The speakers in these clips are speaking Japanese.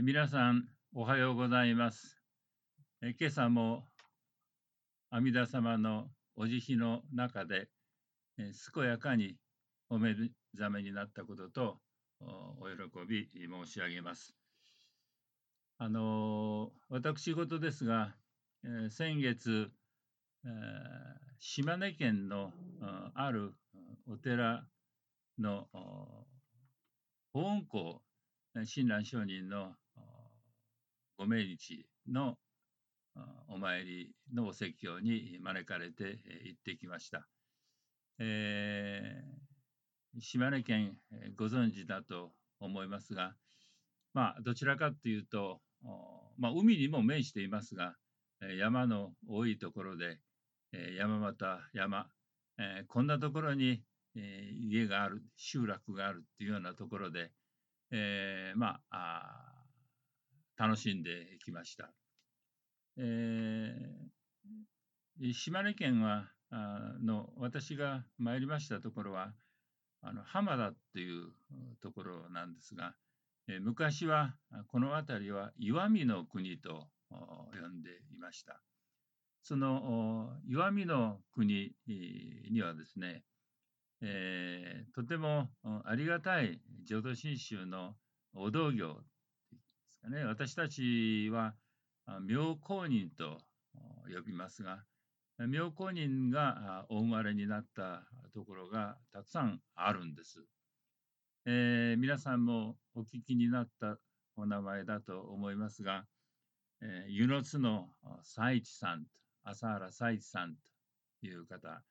皆さん、おはようございます。え今朝も阿弥陀様のお慈悲の中で、え健やかにお目覚めになったこととお喜び申し上げます。あの私事ですが、え先月、え島根県のあるお寺の保温校親鸞上人のご命日のお参りのお説教に招かれて行ってきました。えー、島根県ご存知だと思いますが、まあ、どちらかというと、まあ、海にも面していますが、山の多いところで、山形山、こんなところに家がある、集落があるっていうようなところで、えー、まあ楽しんできました。えー、島根県はあの私が参りましたところはあの浜田っていうところなんですが、えー、昔はこの辺りは石見の国と呼んでいました。その石見の国にはですね、えー、とてもありがたい浄土真宗のお道業ですかね。私たちは妙高人と呼びますが、妙高人がお生まれになったところがたくさんあるんです。えー、皆さんもお聞きになったお名前だと思いますが、えー、湯の津の佐一さんと、朝原佐一さんという方、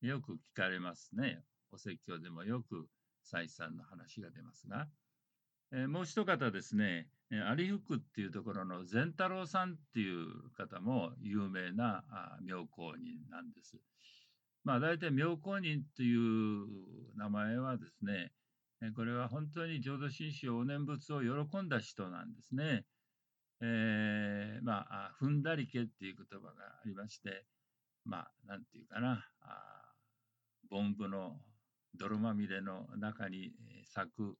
よく聞かれますね。お説教でもよく蔡さんの話が出ますが、えー、もう一方ですね、有福っていうところの善太郎さんっていう方も有名な妙高人なんです。まあ大体妙高人という名前はですね、これは本当に浄土真宗お念仏を喜んだ人なんですね。えー、まあ、踏んだりけっていう言葉がありまして、まあ、なんていうかな、あ凡夫の泥まみれの中に咲く、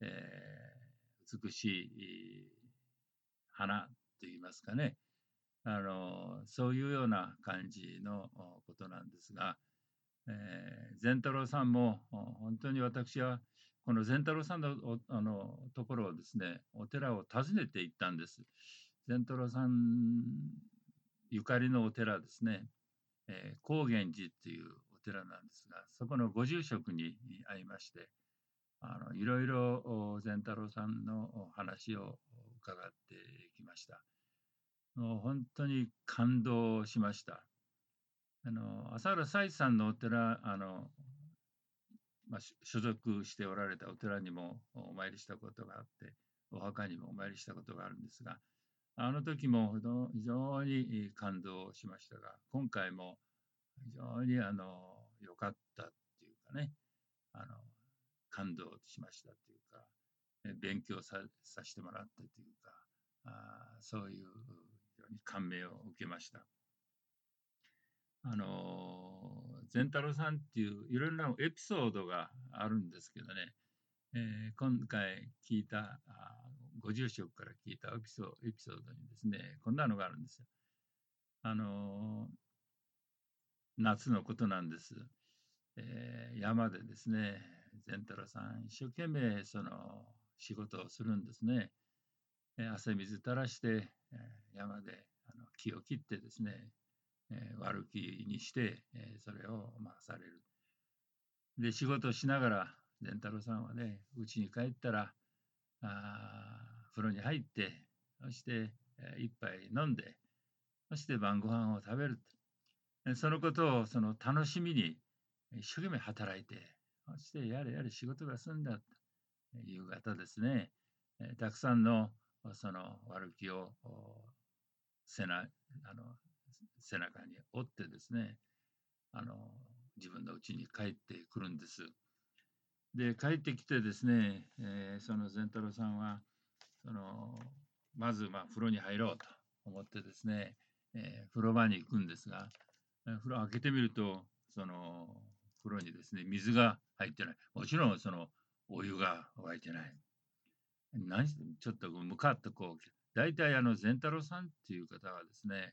えー、美しい花といいますかねあのそういうような感じのことなんですが、えー、善太郎さんも本当に私はこの善太郎さんのあのところをですねお寺を訪ねて行ったんです。善太郎さんゆかりのお寺ですね、えー、高原寺っていうお寺なんですが、そこのご住職に会いまして、あのいろいろ善太郎さんの話を伺ってきました。もう本当に感動しました。あの浅原彩さんのお寺、あのまあ、所属しておられたお寺にもお参りしたことがあって、お墓にもお参りしたことがあるんですが、あの時も非常に感動しましたが、今回も非常にあの良かったっていうかね、あの、感動しましたっていうか、勉強ささせてもらったというか、あそういう非常に感銘を受けました。あの、善太郎さんっていういろんなエピソードがあるんですけどね、えー、今回聞いたあ、ご住職から聞いたエピソエピソードにですね、こんなのがあるんですよ。あの、夏のことなんです。えー、山でですね、善太郎さん、一生懸命その仕事をするんですね。え、汗水垂らして、え、山であの木を切ってですね、え、悪木にして、え、それをまあされる。で、仕事をしながら、善太郎さんはね、家に帰ったら、あ風呂に入って、そして、え、一杯飲んで、そして晩ご飯を食べる。そのことをその楽しみに一生懸命働いて、そしてやれやれ仕事が済んだという方ですね。たくさんのその悪気を背なあの背中に折ってですね、あの自分の家に帰ってくるんです。で、帰ってきてですね、えー、その善太郎さんは、そのまずまあ風呂に入ろうと思ってですね、えー、風呂場に行くんですが、風呂開けてみると、その風呂にですね、水が入ってない。もちろんそのお湯が沸いてない。何ちょっと向かっとこう、大体あの善太郎さんっていう方はですね、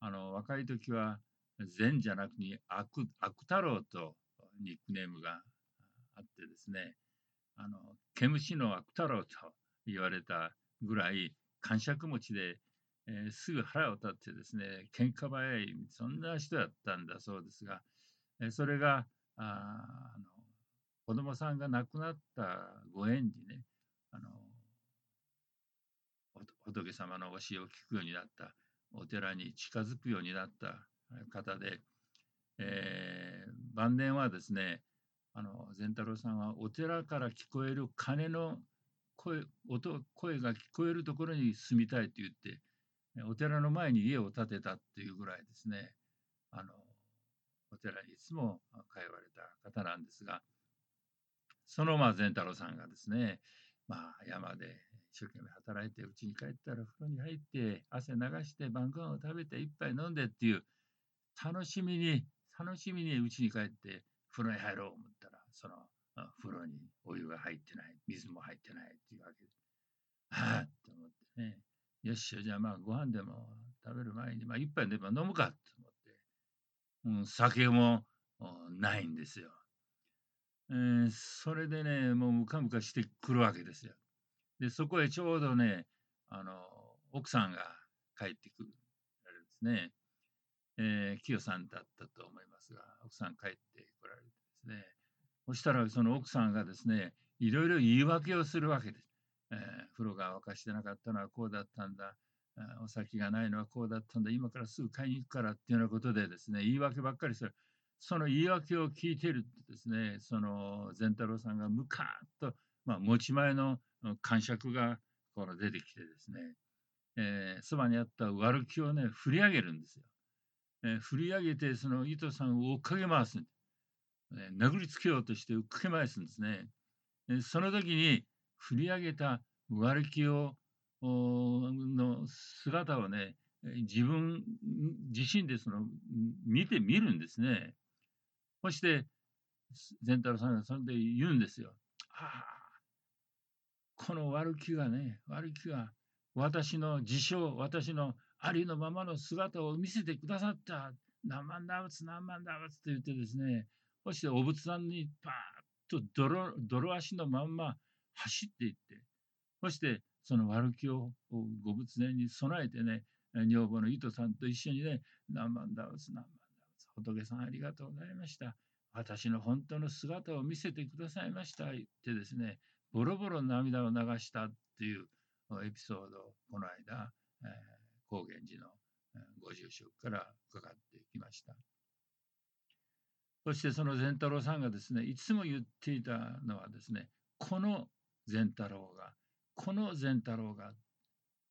あの若い時は善じゃなくに悪悪太郎とニックネームがあってですね、あの毛虫の悪太郎と言われたぐらい感触持ちで、えー、すぐ腹を立ってですね、喧嘩早い、そんな人だったんだそうですが、えー、それがああの子供さんが亡くなったご縁にね、あの仏様の教えを聞くようになった、お寺に近づくようになった方で、えー、晩年はですね、あの善太郎さんはお寺から聞こえる鐘の声音声が聞こえるところに住みたいと言ってお寺の前に家を建てたっていうぐらいですねあのお寺にいつも通われた方なんですがそのまあ太郎さんがですねまあ山で一生懸命働いて家に帰ったら風呂に入って汗流して晩ご飯を食べて一杯飲んでっていう楽しみに楽しみに家に帰って風呂に入ろう思ったらその風呂にお湯が入ってない、水も入ってないっていうわけで、はあって思ってね、よっしゃじゃあまあご飯でも食べる前に、まあ一杯でも飲むかと思って、うん、酒もないんですよ。えー、それでね、もうムカムカしてくるわけですよ。で、そこへちょうどね、あの、奥さんが帰ってくるんですね。えー、清さんだったと思いますが、奥さん帰ってこられてですね、そしたらその奥さんがですね、いろいろ言い訳をするわけです。えー、風呂が沸かしてなかったのはこうだったんだ、お酒がないのはこうだったんだ、今からすぐ買いに行くからっていうようなことでですね、言い訳ばっかりする。その言い訳を聞いているとですね、その善太郎さんがムカーッと、まあ、持ち前の感触がこの出てきてですね、えー、そばにあった悪気をね、振り上げるんですよ。えー、振り上げて、その糸さんを追っかけ回す。え殴りつけようとしてうっかけ返すんですね。えその時に振り上げた悪気をの姿をね、自分自身でその見てみるんですね。そして、善太郎さんがそれで言うんですよ。ああ、この悪気がね、悪気が私の自称、私のありのままの姿を見せてくださった。何万打仏、何万打仏と言ってですね、そしてお仏壇にパーッと泥泥足のまんま走っていって、そしてその悪気をご仏前に備えてね、女房の糸さんと一緒にね、何万だうつ、何万仏さんありがとうございました。私の本当の姿を見せてくださいました。ってですね、ボロボロ涙を流したっていうエピソードをこの間、えー、高原寺のご住職から伺ってきました。そしてその善太郎さんがですね、いつも言っていたのはですね、この善太郎が、この善太郎が、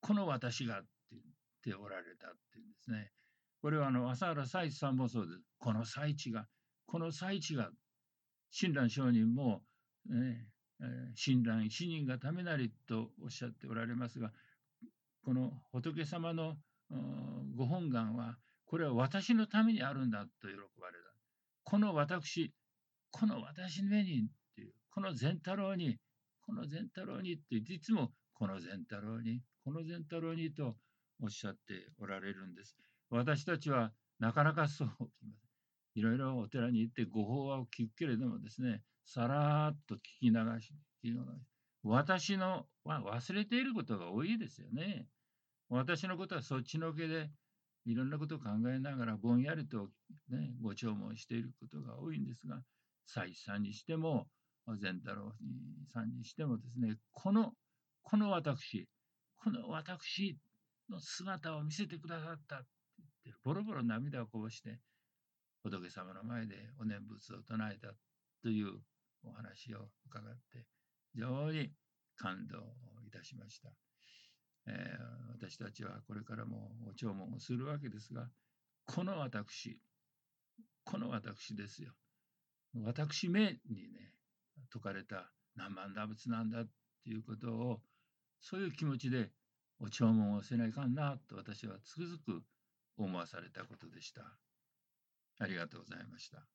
この私がって言っておられたっていうんですね。これはあの朝原才一さんもそうです。この最地が、この最地が、親鸞上人も、ね、親鸞一人がためなりとおっしゃっておられますが、この仏様のご本願は、これは私のためにあるんだと喜ばれる。この私、この私の目にっていう、この善太郎に、この善太郎にっていつもこの善太郎に、この善太郎にとおっしゃっておられるんです。私たちはなかなかそういろいろお寺に行ってご法話を聞くけれどもですね、さらっと聞き流し、聞き流し私の忘れていることが多いですよね。私のことはそっちのけでいろんなことを考えながらぼんやりと、ね、ご弔問していることが多いんですが、蔡さんにしても、善太郎さんにしてもですね、この、この私、この私の姿を見せてくださったって言って、ボロボロ涙をこぼして、仏様の前でお念仏を唱えたというお話を伺って、非常に感動いたしました。えー、私たちはこれからもお弔問をするわけですが、この私、この私ですよ。私めにね、説かれた何万打仏なんだっていうことを、そういう気持ちでお弔問をせないかんなと私はつくづく思わされたことでした。ありがとうございました。